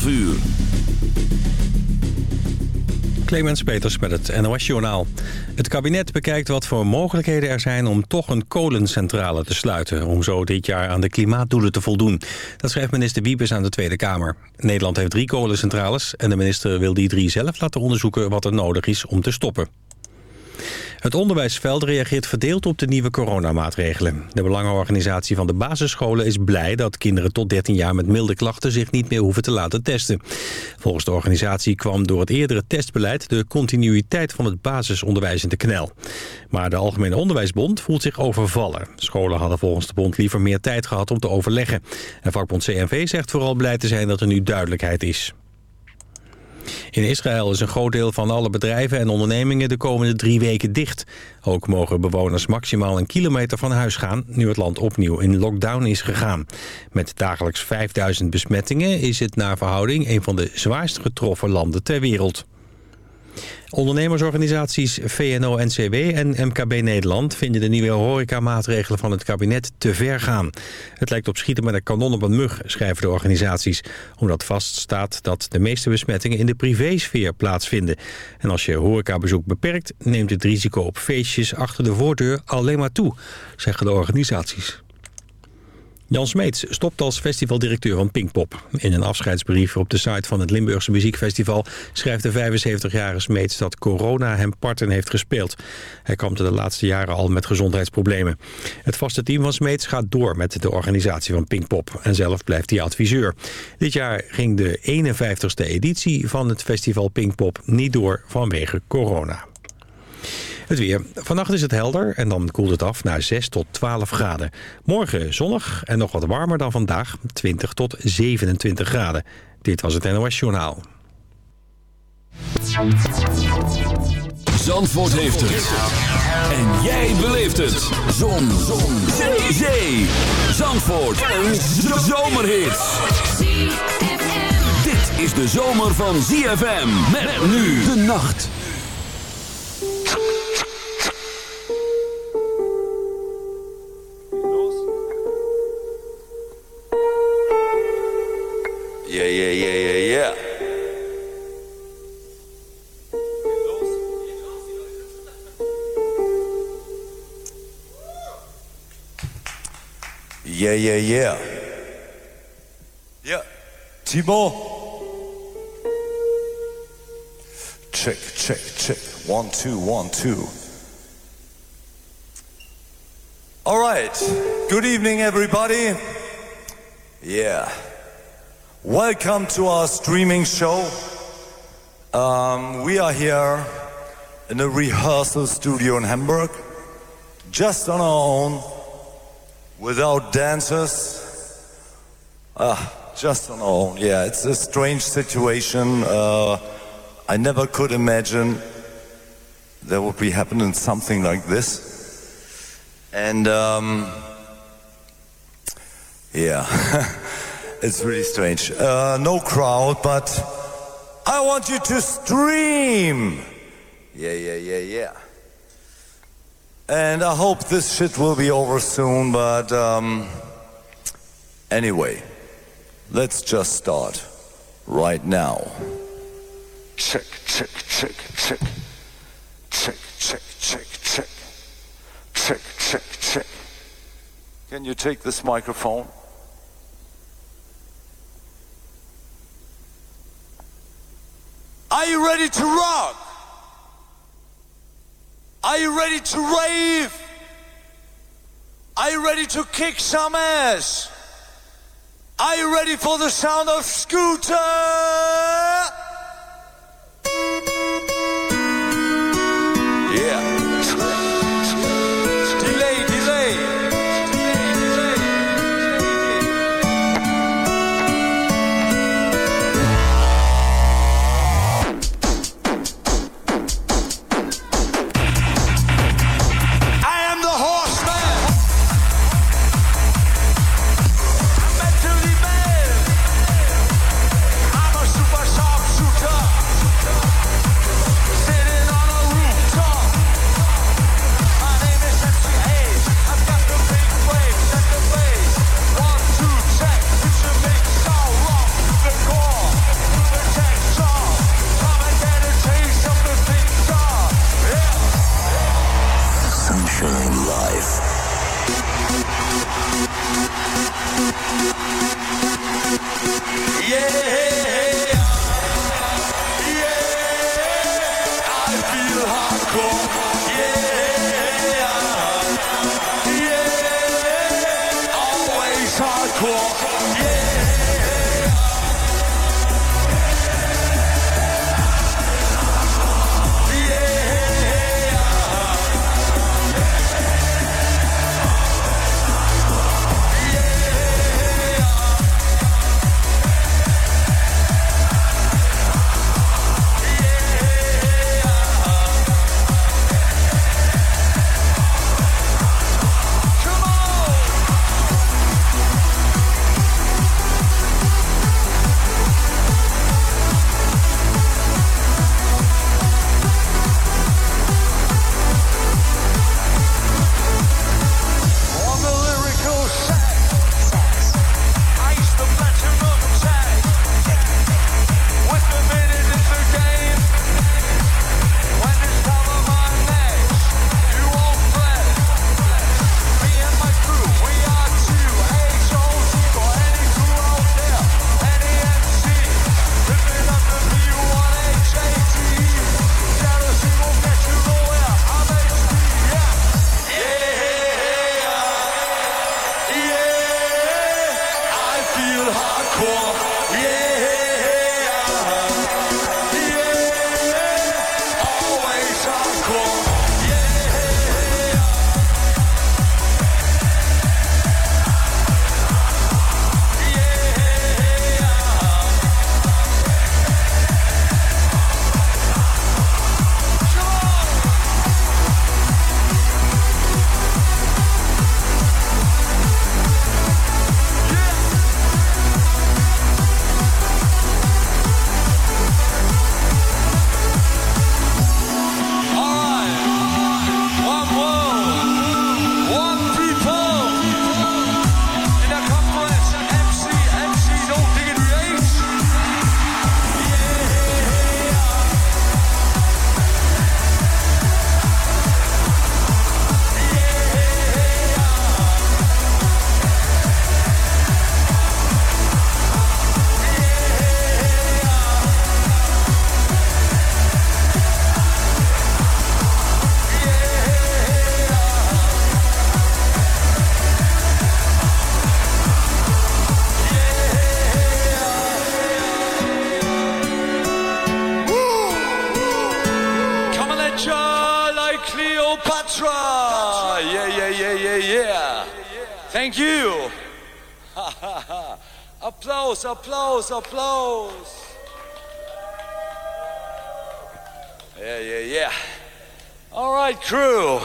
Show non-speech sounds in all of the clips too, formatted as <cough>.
12 uur. Clemens Peters met het NOS-journaal. Het kabinet bekijkt wat voor mogelijkheden er zijn om toch een kolencentrale te sluiten... om zo dit jaar aan de klimaatdoelen te voldoen. Dat schrijft minister Wiebes aan de Tweede Kamer. Nederland heeft drie kolencentrales en de minister wil die drie zelf laten onderzoeken... wat er nodig is om te stoppen. Het onderwijsveld reageert verdeeld op de nieuwe coronamaatregelen. De belangenorganisatie van de basisscholen is blij dat kinderen tot 13 jaar met milde klachten zich niet meer hoeven te laten testen. Volgens de organisatie kwam door het eerdere testbeleid de continuïteit van het basisonderwijs in de knel. Maar de Algemene Onderwijsbond voelt zich overvallen. Scholen hadden volgens de bond liever meer tijd gehad om te overleggen. En vakbond CNV zegt vooral blij te zijn dat er nu duidelijkheid is. In Israël is een groot deel van alle bedrijven en ondernemingen de komende drie weken dicht. Ook mogen bewoners maximaal een kilometer van huis gaan... nu het land opnieuw in lockdown is gegaan. Met dagelijks 5000 besmettingen is het naar verhouding... een van de zwaarst getroffen landen ter wereld. Ondernemersorganisaties VNO-NCW en MKB Nederland vinden de nieuwe horecamaatregelen van het kabinet te ver gaan. Het lijkt op schieten met een kanon op een mug, schrijven de organisaties. Omdat vaststaat dat de meeste besmettingen in de privésfeer plaatsvinden. En als je horecabezoek beperkt, neemt het risico op feestjes achter de voordeur alleen maar toe, zeggen de organisaties. Jan Smeets stopt als festivaldirecteur van Pinkpop. In een afscheidsbrief op de site van het Limburgse Muziekfestival... schrijft de 75-jarige Smeets dat corona hem parten heeft gespeeld. Hij kampte de laatste jaren al met gezondheidsproblemen. Het vaste team van Smeets gaat door met de organisatie van Pinkpop. En zelf blijft hij adviseur. Dit jaar ging de 51ste editie van het festival Pinkpop niet door vanwege corona. Het weer. Vannacht is het helder en dan koelt het af naar 6 tot 12 graden. Morgen zonnig en nog wat warmer dan vandaag. 20 tot 27 graden. Dit was het NOS Journaal. Zandvoort heeft het. En jij beleeft het. Zon. Zon. Zee. Zee. Zandvoort. Een zomerhit. Dit is de zomer van ZFM. Met nu de nacht. Yeah, yeah, yeah, yeah, yeah. Yeah, yeah, yeah. Yeah. Thibaut. Check, check, check. One, two, one, two. All right. Good evening, everybody. Yeah. Welcome to our streaming show. Um, we are here in a rehearsal studio in Hamburg, just on our own, without dancers. Ah, just on our own. Yeah, it's a strange situation. Uh, I never could imagine there would be happening something like this. And um, yeah. <laughs> It's really strange. Uh, no crowd, but I want you to stream. Yeah, yeah, yeah, yeah. And I hope this shit will be over soon, but um, anyway, let's just start right now. Check, check, check, check. Check, check, check, check. Check, check, check. Can you take this microphone? Are you ready to rock? Are you ready to rave? Are you ready to kick some ass? Are you ready for the sound of Scooter? Yeah. Applause, applause. Yeah, yeah, yeah. All right, crew.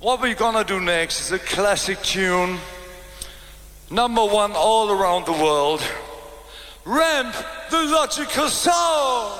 What we're gonna do next is a classic tune, number one all around the world. Ramp the Logical Song.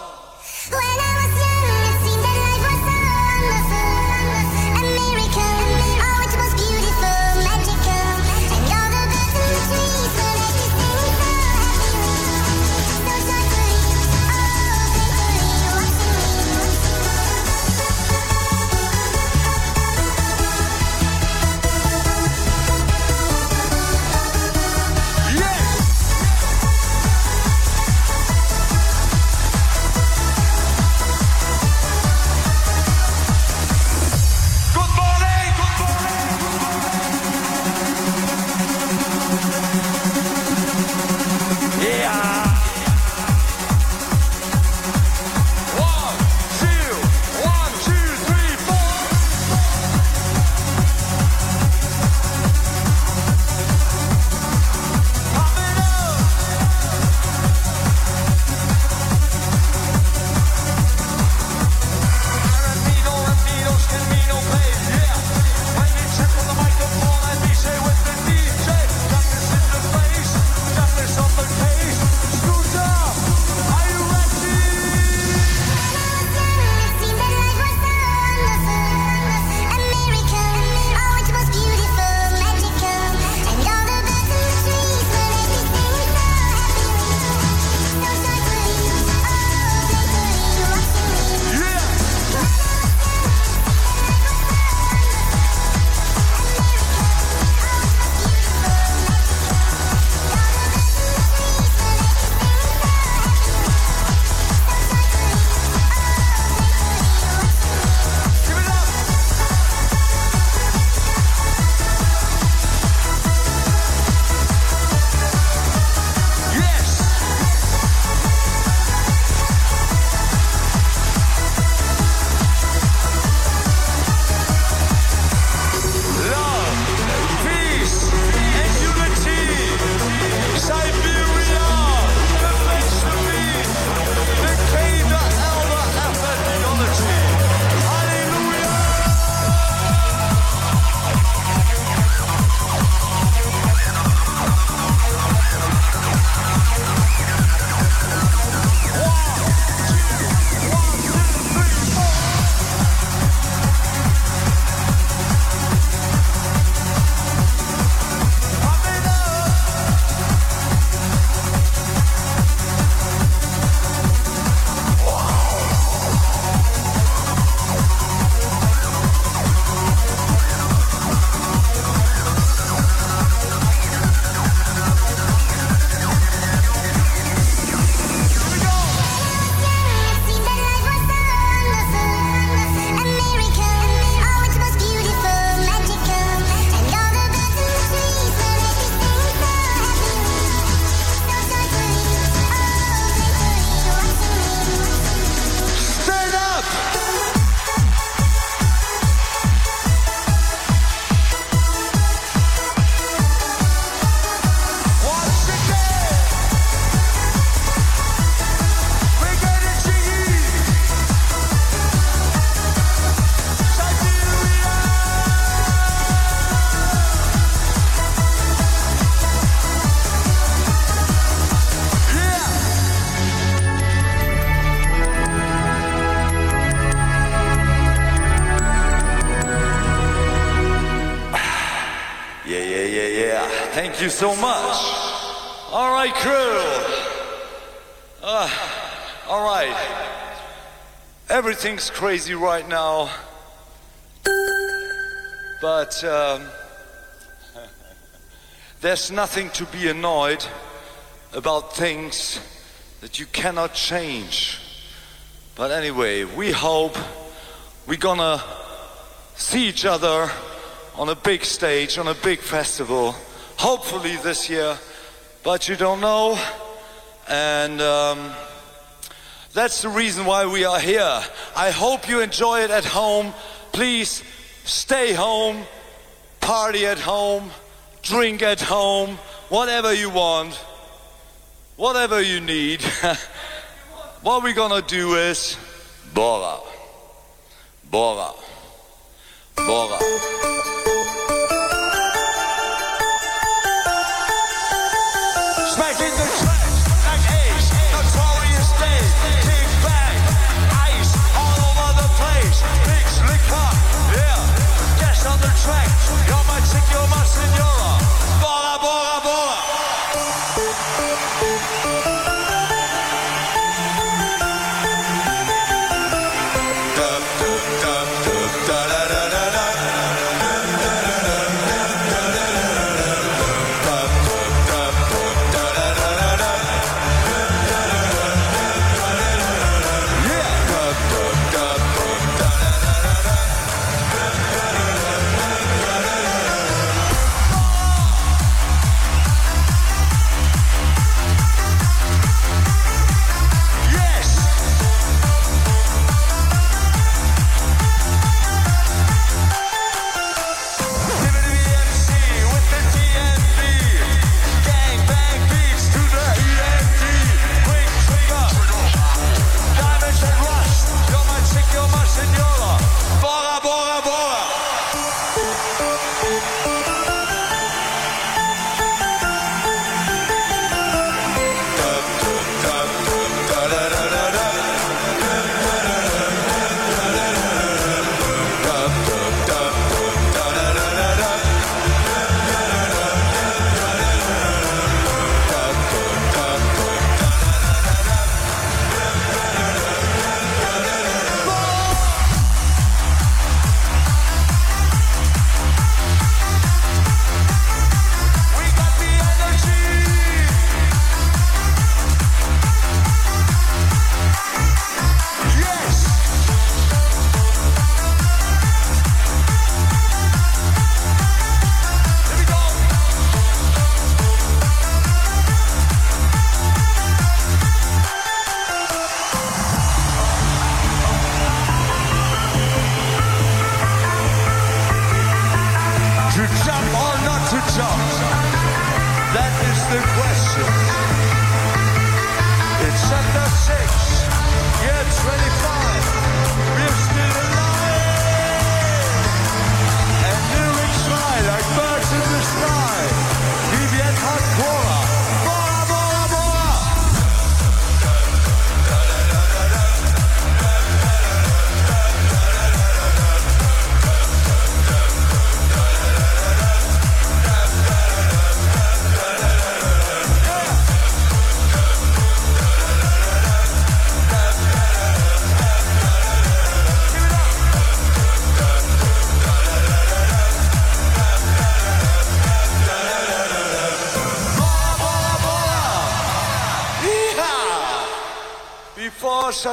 Thank you so much. All right, crew. Uh, all right. Everything's crazy right now. But um, <laughs> there's nothing to be annoyed about things that you cannot change. But anyway, we hope we're gonna see each other on a big stage, on a big festival, hopefully this year, but you don't know. And um, that's the reason why we are here. I hope you enjoy it at home. Please stay home, party at home, drink at home, whatever you want, whatever you need. <laughs> what we're gonna do is Bora, Bora, Bora. on the track. You're my chick, you're my senora. Bora, bora.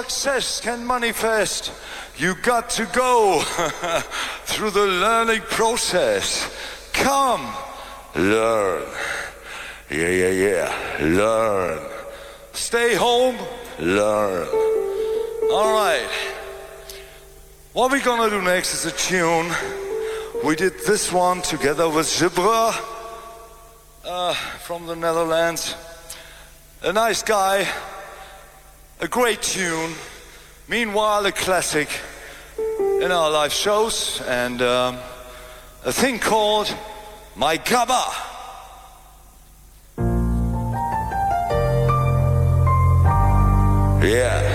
Success can manifest, you got to go <laughs> through the learning process. Come, learn. Yeah, yeah, yeah. Learn. Stay home, learn. All right. What we're gonna do next is a tune. We did this one together with Gibra uh, from the Netherlands. A nice guy a great tune, meanwhile a classic in our live shows, and um, a thing called My Gabba. Yeah.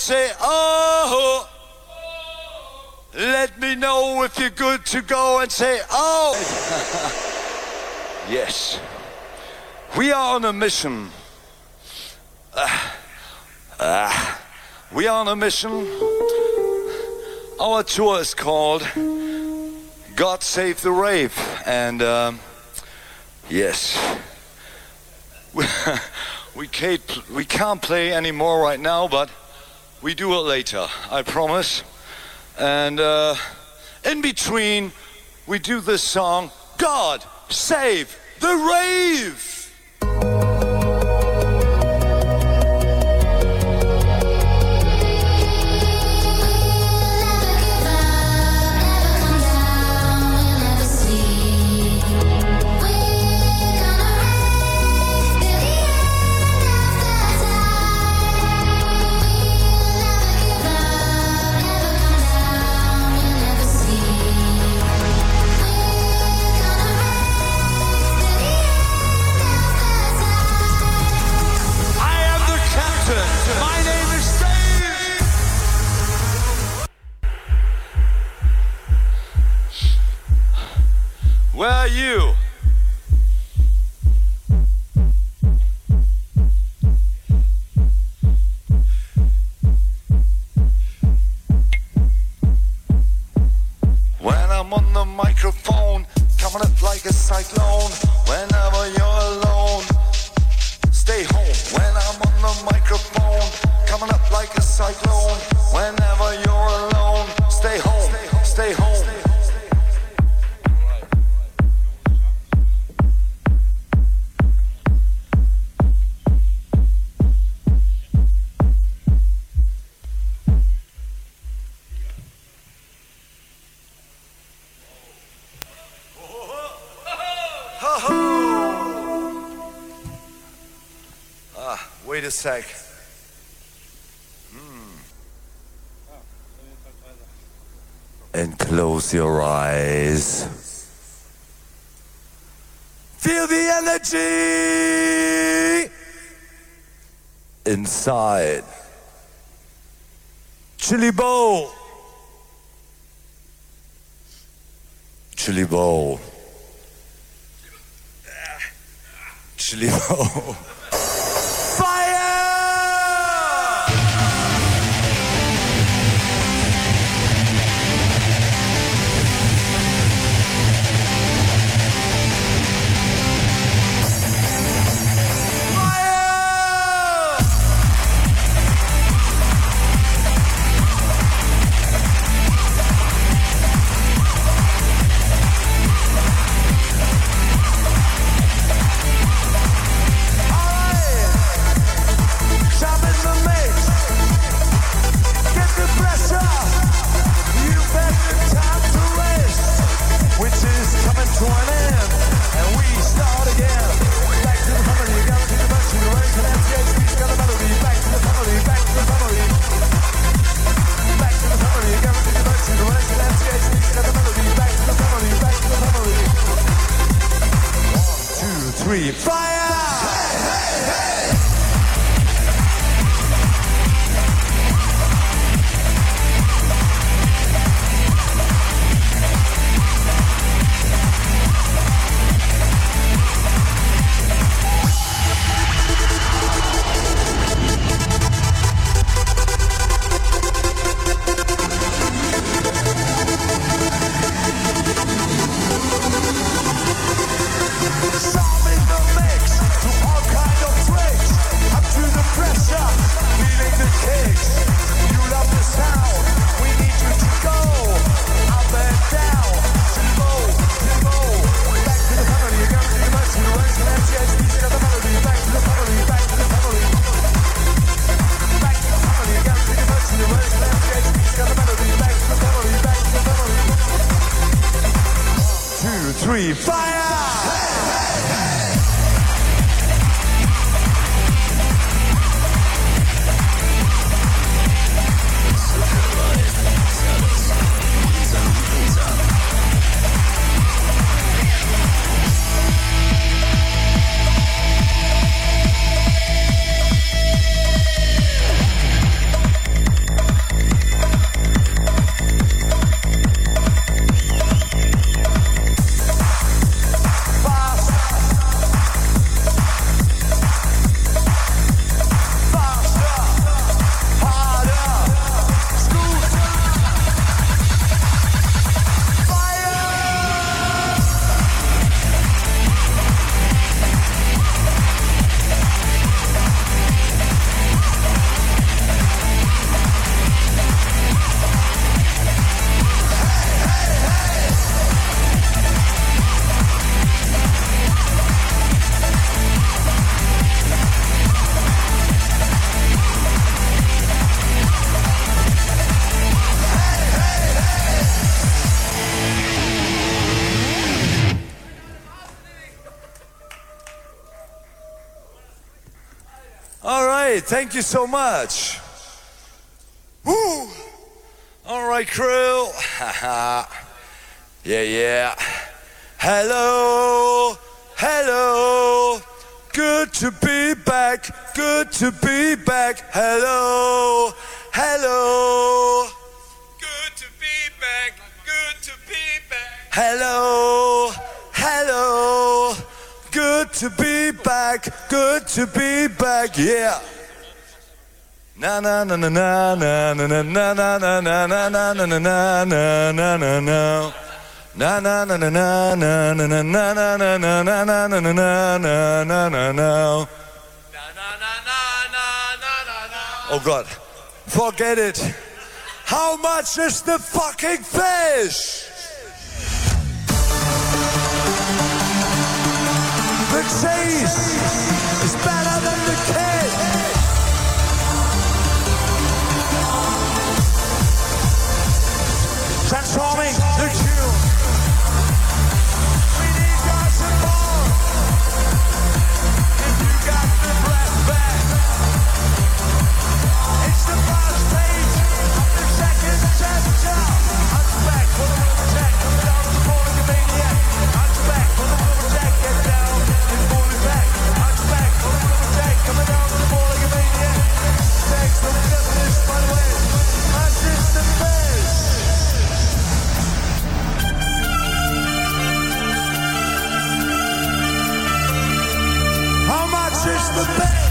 say, oh. Let me know if you're good to go and say, oh. <laughs> yes. We are on a mission. Uh, uh, we are on a mission. Our tour is called God Save the Rave. And um, yes, <laughs> we can't play anymore right now, but. We do it later, I promise. And uh, in between, we do this song God Save the Rave! and close your eyes. Feel the energy inside. Chili bowl. Chili bowl. Chili bowl. <laughs> thank you so much. Woo! All right, crew. <laughs> yeah, yeah. Hello, hello. Good to be back. Good to be back. Hello, hello. Good to be back. Good to be back. Hello, hello. Good to be back. Good to be back. Yeah. Na na na na na na na na na na na na na na na na na na na na. Na na na na na na na na na na na na na na na na na na na na. Oh God, forget it. How much is the fucking fish? The chase calling the Jew. We need you got the breath back, it's the first page of the second chapter. For the attack. Come down to the you maniac. For the attack. Get down back. For the attack. Coming down to the you maniac. Thanks for the by the way. the best.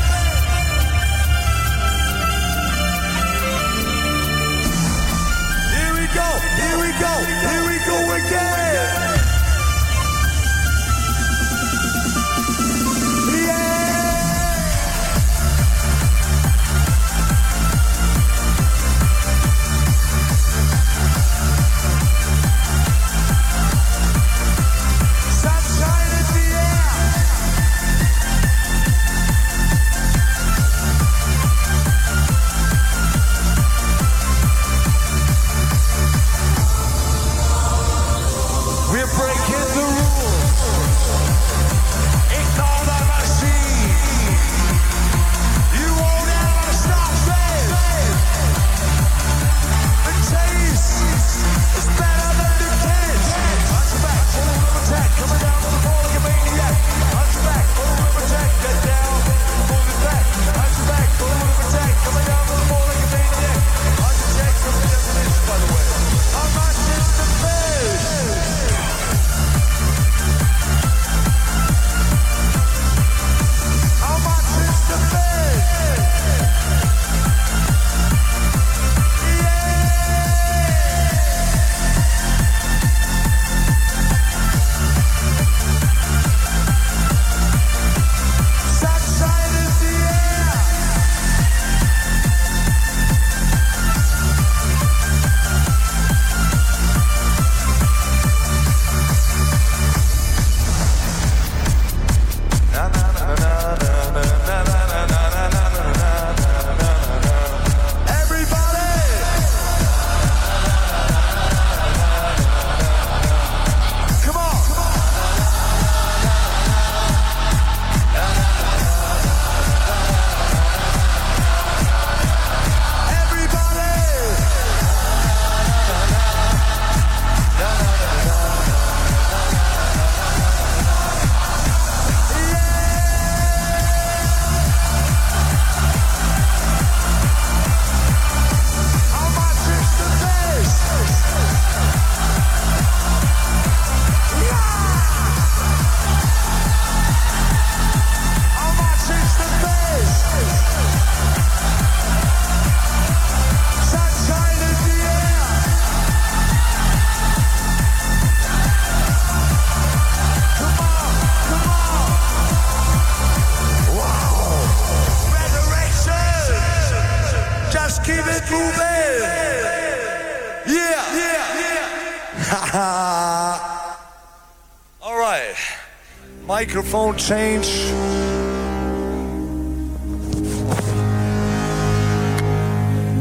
Won't change.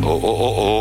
Oh, oh, oh, oh.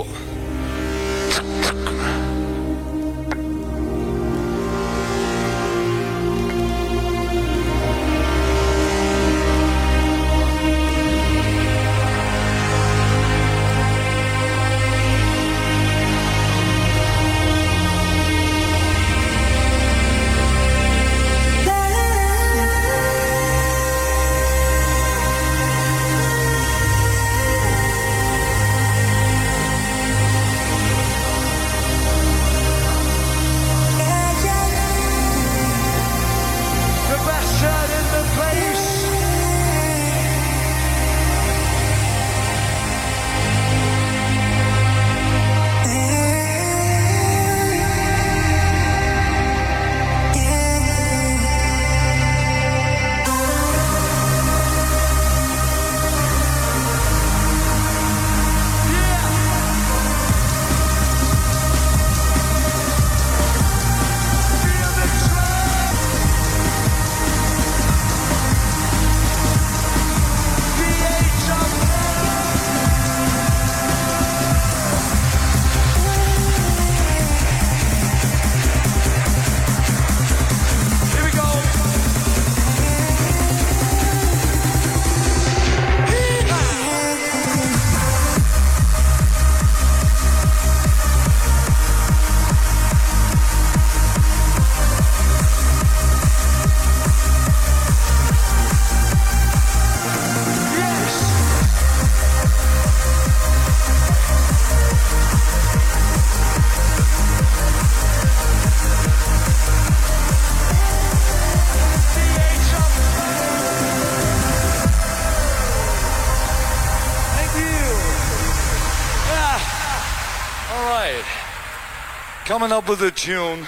Coming up with a tune,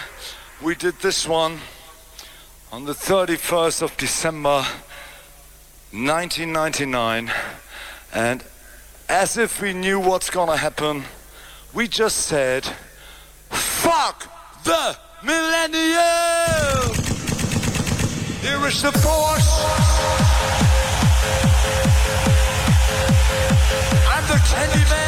we did this one on the 31st of December 1999. And as if we knew what's gonna happen, we just said, Fuck the millennium! Here is the force! I'm the candy man.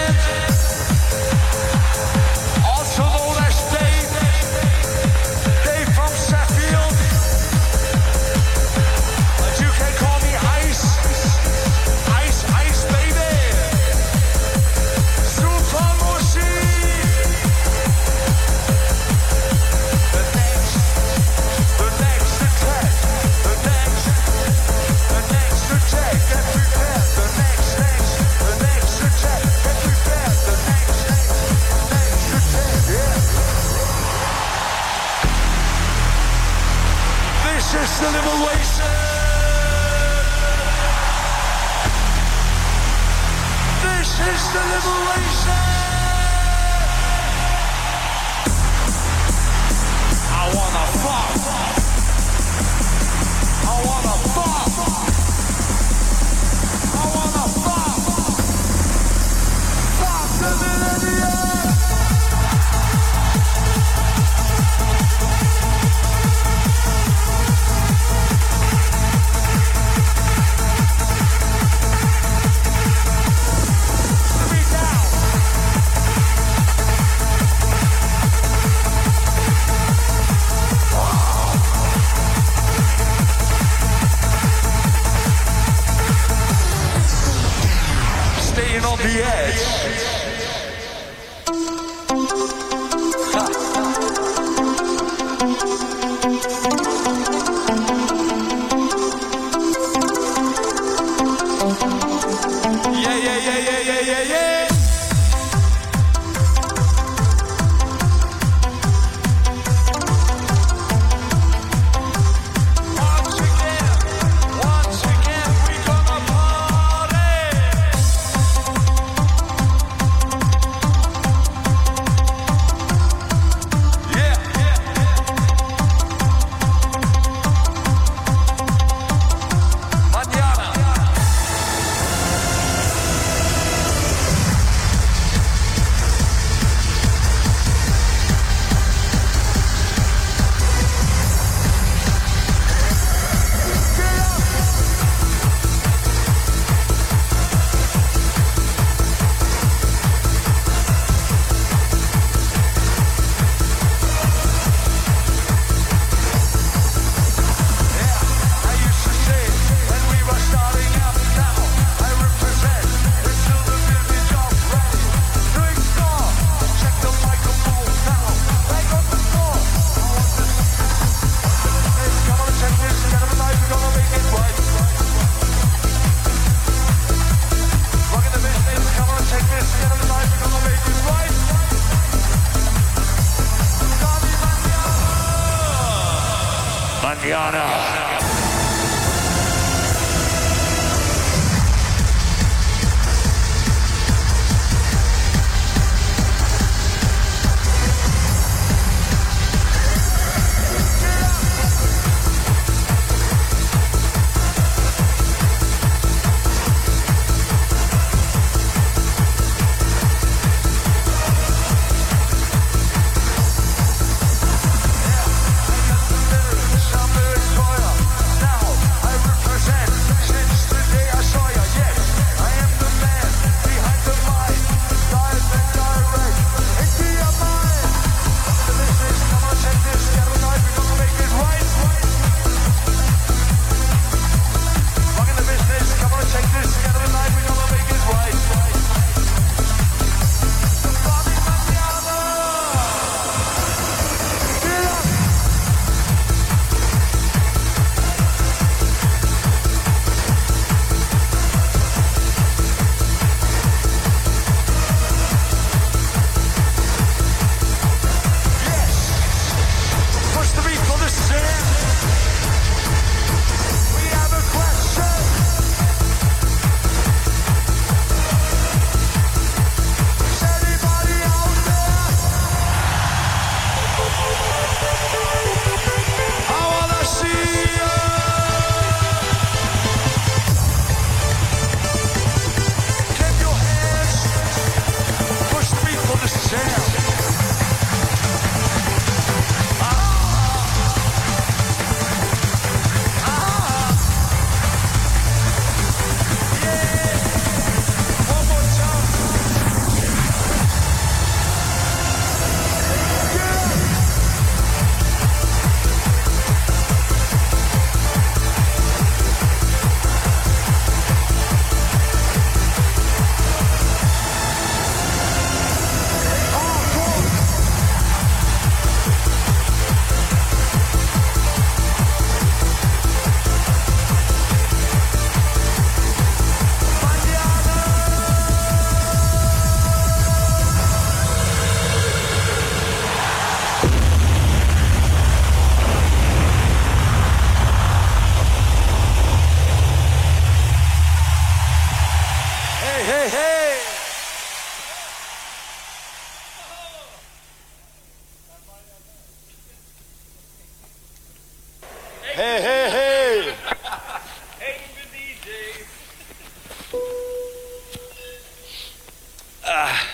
Ah.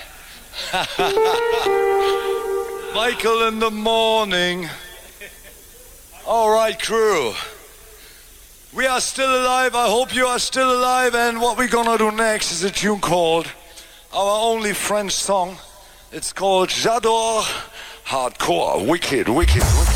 <laughs> Michael in the morning. All right, crew. We are still alive. I hope you are still alive. And what we're gonna do next is a tune called our only French song. It's called J'adore Hardcore. Wicked, wicked, wicked,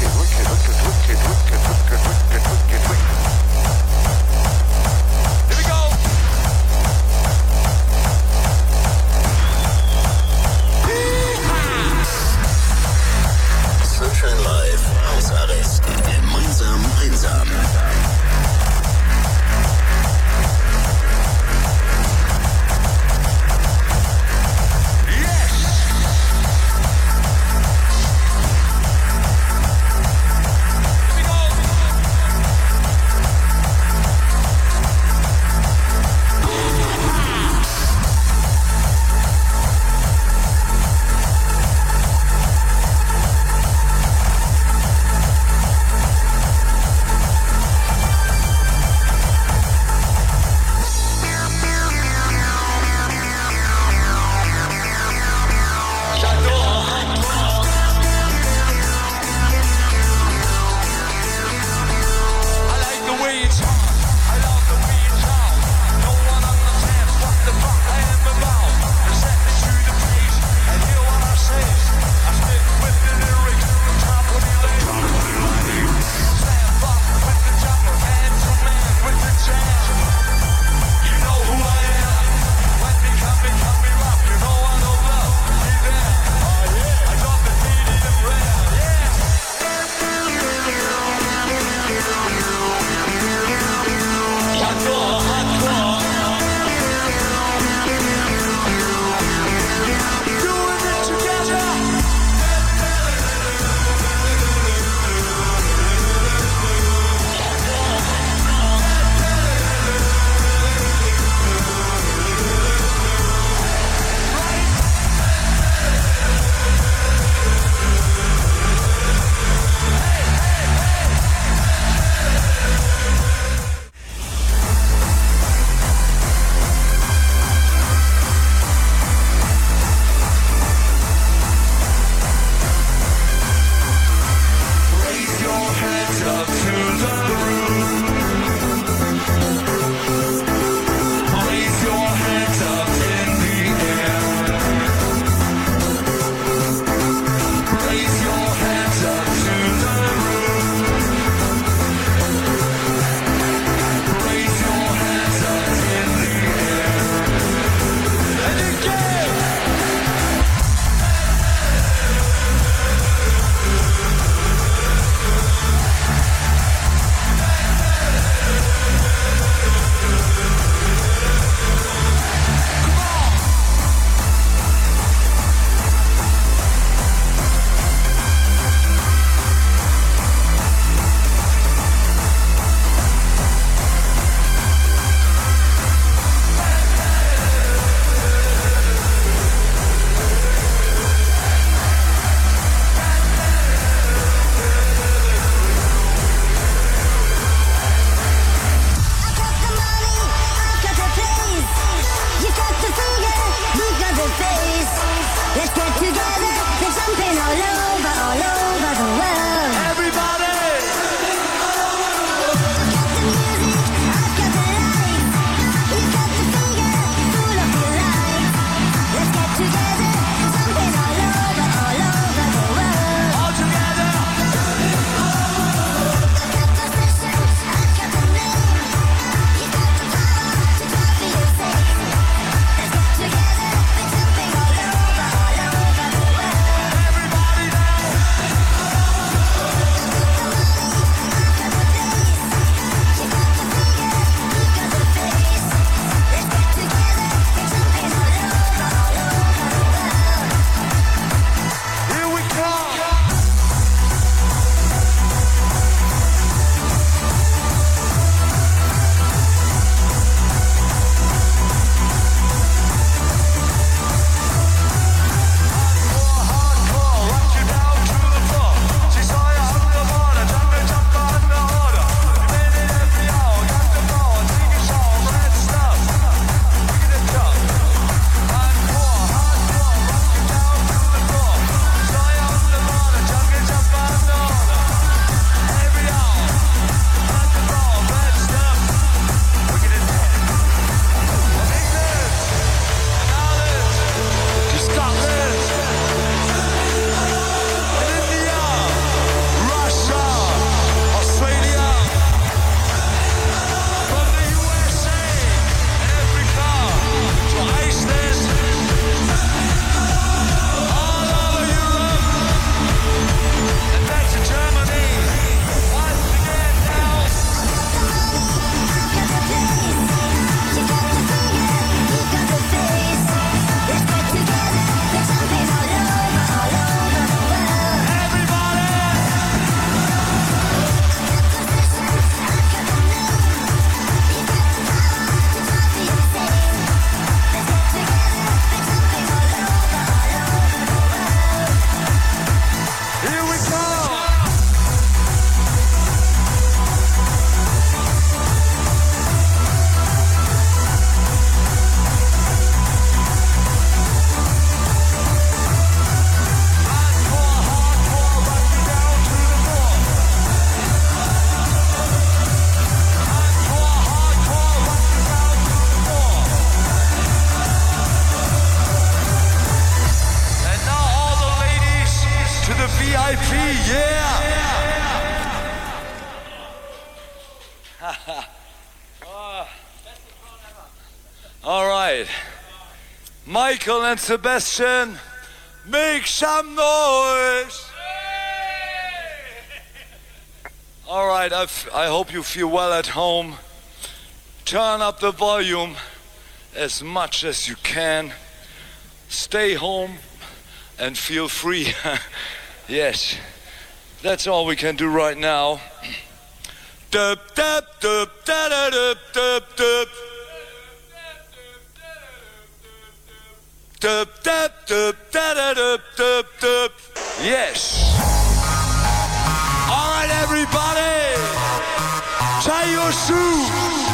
and Sebastian, make some noise. All right, I, I hope you feel well at home. Turn up the volume as much as you can. Stay home and feel free. <laughs> yes, that's all we can do right now. <clears throat> Dup, dup, dup, da, da, dup, dup, dup. da da da da da da da. Yes. All right, everybody, tie your shoes.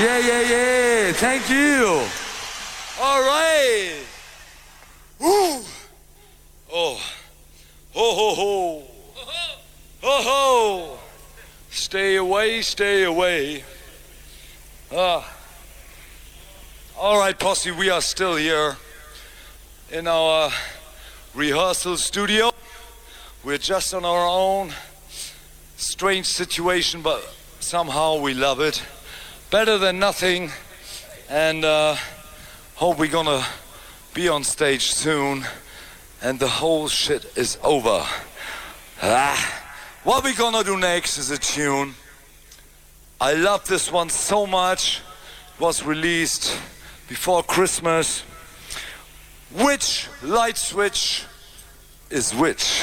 Yeah, yeah, yeah. Thank you. All right. Woo. Oh. Ho, ho, ho. Ho, ho. Stay away, stay away. Ah. Uh, all right, posse, we are still here in our uh, rehearsal studio. We're just on our own. Strange situation, but somehow we love it. Better than nothing. And uh, hope we're gonna be on stage soon. And the whole shit is over. Ah. What we're gonna do next is a tune. I love this one so much. It was released before Christmas. Which light switch is which?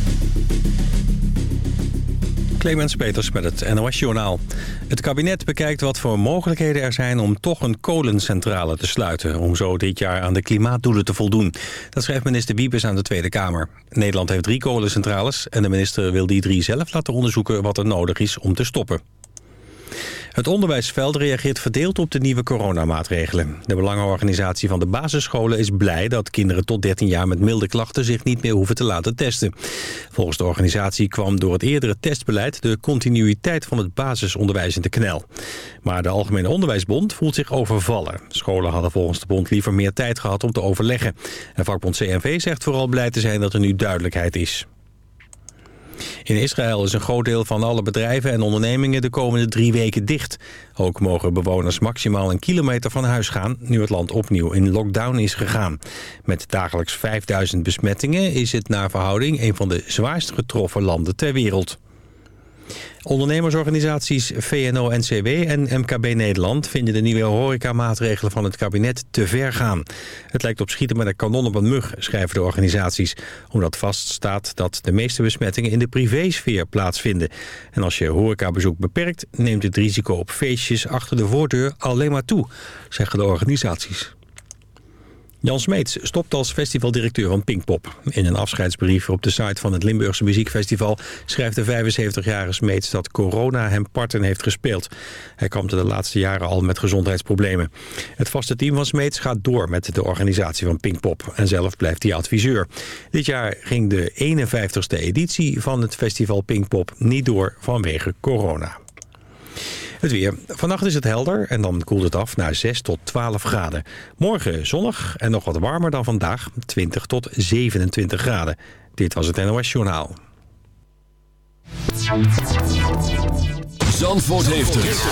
Clemens Peters met het NOS-journaal. Het kabinet bekijkt wat voor mogelijkheden er zijn om toch een kolencentrale te sluiten... om zo dit jaar aan de klimaatdoelen te voldoen. Dat schrijft minister Wiebes aan de Tweede Kamer. Nederland heeft drie kolencentrales en de minister wil die drie zelf laten onderzoeken... wat er nodig is om te stoppen. Het onderwijsveld reageert verdeeld op de nieuwe coronamaatregelen. De belangenorganisatie van de basisscholen is blij dat kinderen tot 13 jaar met milde klachten zich niet meer hoeven te laten testen. Volgens de organisatie kwam door het eerdere testbeleid de continuïteit van het basisonderwijs in de knel. Maar de Algemene Onderwijsbond voelt zich overvallen. Scholen hadden volgens de bond liever meer tijd gehad om te overleggen. En vakbond CNV zegt vooral blij te zijn dat er nu duidelijkheid is. In Israël is een groot deel van alle bedrijven en ondernemingen de komende drie weken dicht. Ook mogen bewoners maximaal een kilometer van huis gaan... nu het land opnieuw in lockdown is gegaan. Met dagelijks 5000 besmettingen is het naar verhouding... een van de zwaarst getroffen landen ter wereld. Ondernemersorganisaties VNO-NCW en MKB Nederland vinden de nieuwe horecamaatregelen van het kabinet te ver gaan. Het lijkt op schieten met een kanon op een mug, schrijven de organisaties. Omdat vaststaat dat de meeste besmettingen in de privésfeer plaatsvinden. En als je horecabezoek beperkt, neemt het risico op feestjes achter de voordeur alleen maar toe, zeggen de organisaties. Jan Smeets stopt als festivaldirecteur van Pinkpop. In een afscheidsbrief op de site van het Limburgse Muziekfestival... schrijft de 75-jarige Smeets dat corona hem parten heeft gespeeld. Hij kampte de laatste jaren al met gezondheidsproblemen. Het vaste team van Smeets gaat door met de organisatie van Pinkpop... en zelf blijft hij adviseur. Dit jaar ging de 51ste editie van het festival Pinkpop niet door vanwege corona. Het weer. Vannacht is het helder en dan koelt het af naar 6 tot 12 graden. Morgen zonnig en nog wat warmer dan vandaag, 20 tot 27 graden. Dit was het NOS Journaal. Zandvoort heeft het.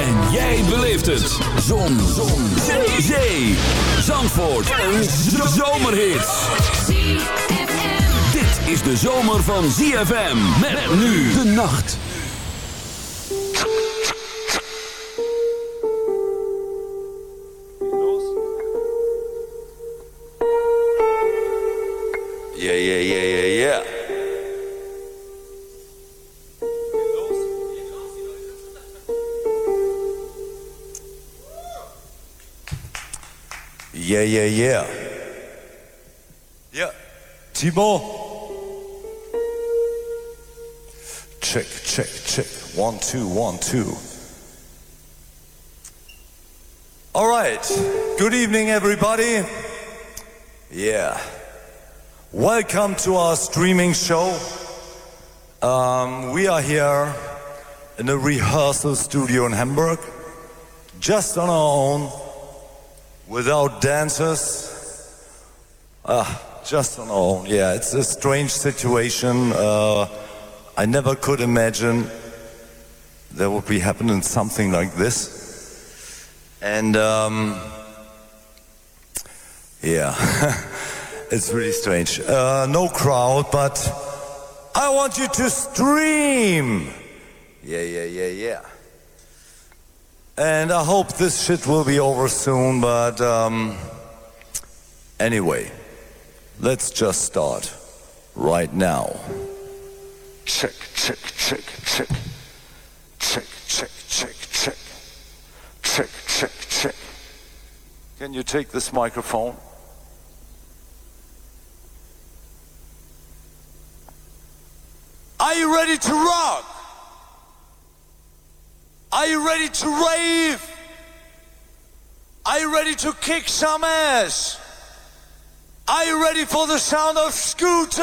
En jij beleeft het. Zon. Zon. Zee. Zee. Zandvoort. Een zomerhit. Dit is de zomer van ZFM. Met nu de nacht. Yeah, yeah, yeah, yeah, yeah. Yeah, yeah, yeah. Yeah. Thibaut. Check, check, check. One, two, one, two. All right. Good evening, everybody. Yeah. Welcome to our streaming show. Um, we are here in a rehearsal studio in Hamburg, just on our own, without dancers. Ah, just on our own. Yeah, it's a strange situation. Uh, I never could imagine there would be happening something like this. And um, yeah. <laughs> It's really strange. Uh, no crowd, but I want you to stream. Yeah, yeah, yeah, yeah. And I hope this shit will be over soon, but um, anyway, let's just start right now. Check, check, check, check. Check, check, check, check. Check, check, check. Can you take this microphone? Are you ready to rock? Are you ready to rave? Are you ready to kick some ass? Are you ready for the sound of scooter?